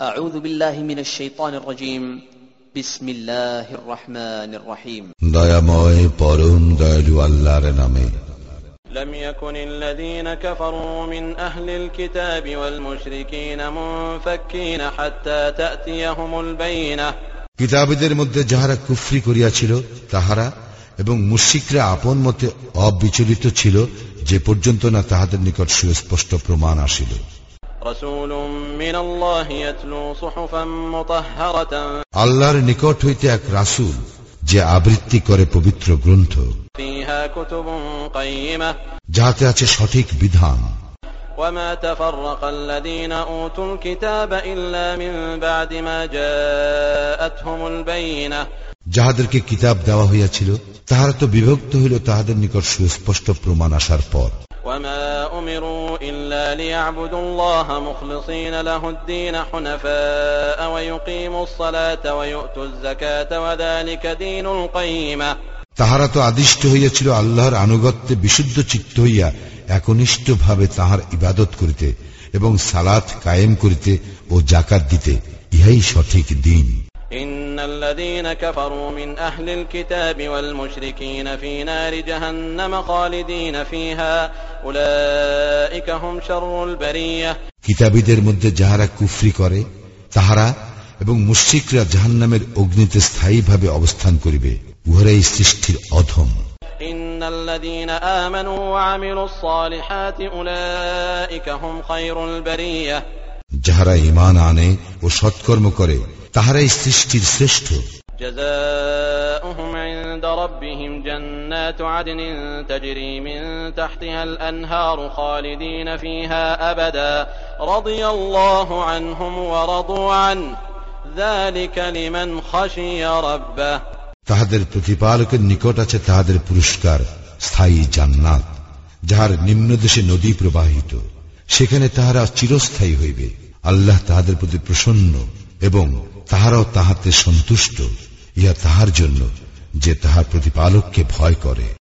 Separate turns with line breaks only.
দয়াময়
পরম দয়ালু আল্লাহর নামে
لم يكن الذين كفروا من أهل الكتاب والمشركين منفكين حتى تأتيهم البينة
কিতাবীদের মধ্যে যাহারা কুফরি করিয়াছিল তাহারা এবং মুশিকরা আপন মতে অবিচলিত ছিল যে পর্যন্ত না তাহাদের নিকট সুস্পষ্ট প্রমাণ আসিল আল্লাহর নিকট হইতে এক রাসুল যে আবৃত্তি করে পবিত্র গ্রন্থ যাহাতে আছে সঠিক বিধান
যাহাদেরকে
কিতাব দেওয়া হইয়াছিল তাহারা তো বিভক্ত হইল তাহাদের নিকট সুস্পষ্ট প্রমাণ আসার পর
وما أمروا إلا ليعبدوا الله مخلصين له الدين حنفاء ويقيموا الصلاة ويؤتوا الزكاة وذلك دين القيمة
তাহারা তো আদিষ্ট হইয়াছিল আল্লাহর আনুগত্যে বিশুদ্ধ চিত্ত হইয়া একনিষ্ঠভাবে তাহার ইবাদত করিতে এবং সালাত কায়েম করিতে ও জাকাত দিতে ইহাই সঠিক দিন
إن الذين كفروا من أهل الكتاب والمشركين في نار جهنم خالدين فيها
কিতাবীদের মধ্যে যাহারা কুফরি করে তাহারা এবং মুশ্রিকরা নামের অগ্নিতে স্থায়ী ভাবে অবস্থান করিবে উহারাই সৃষ্টির অধম যাহারা ইমান আনে ও সৎকর্ম করে তাহারাই সৃষ্টির শ্রেষ্ঠ
جزاؤهم عند ربهم جنات عدن تجري من تحتها الأنهار خالدين فيها أبدا رضي الله عنهم ورضوا عنه ذلك لمن خشي ربه
তাহাদের প্রতিপালকের নিকট আছে তাহাদের পুরস্কার স্থায়ী জান্নাত যাহার নিম্নদেশে নদী প্রবাহিত সেখানে তাহারা চিরস্থায়ী হইবে আল্লাহ তাহাদের প্রতি প্রসন্ন এবং তাহারাও তাহাতে সন্তুষ্ট ইহা তাহার জন্য যে তাহার প্রতিপালককে ভয় করে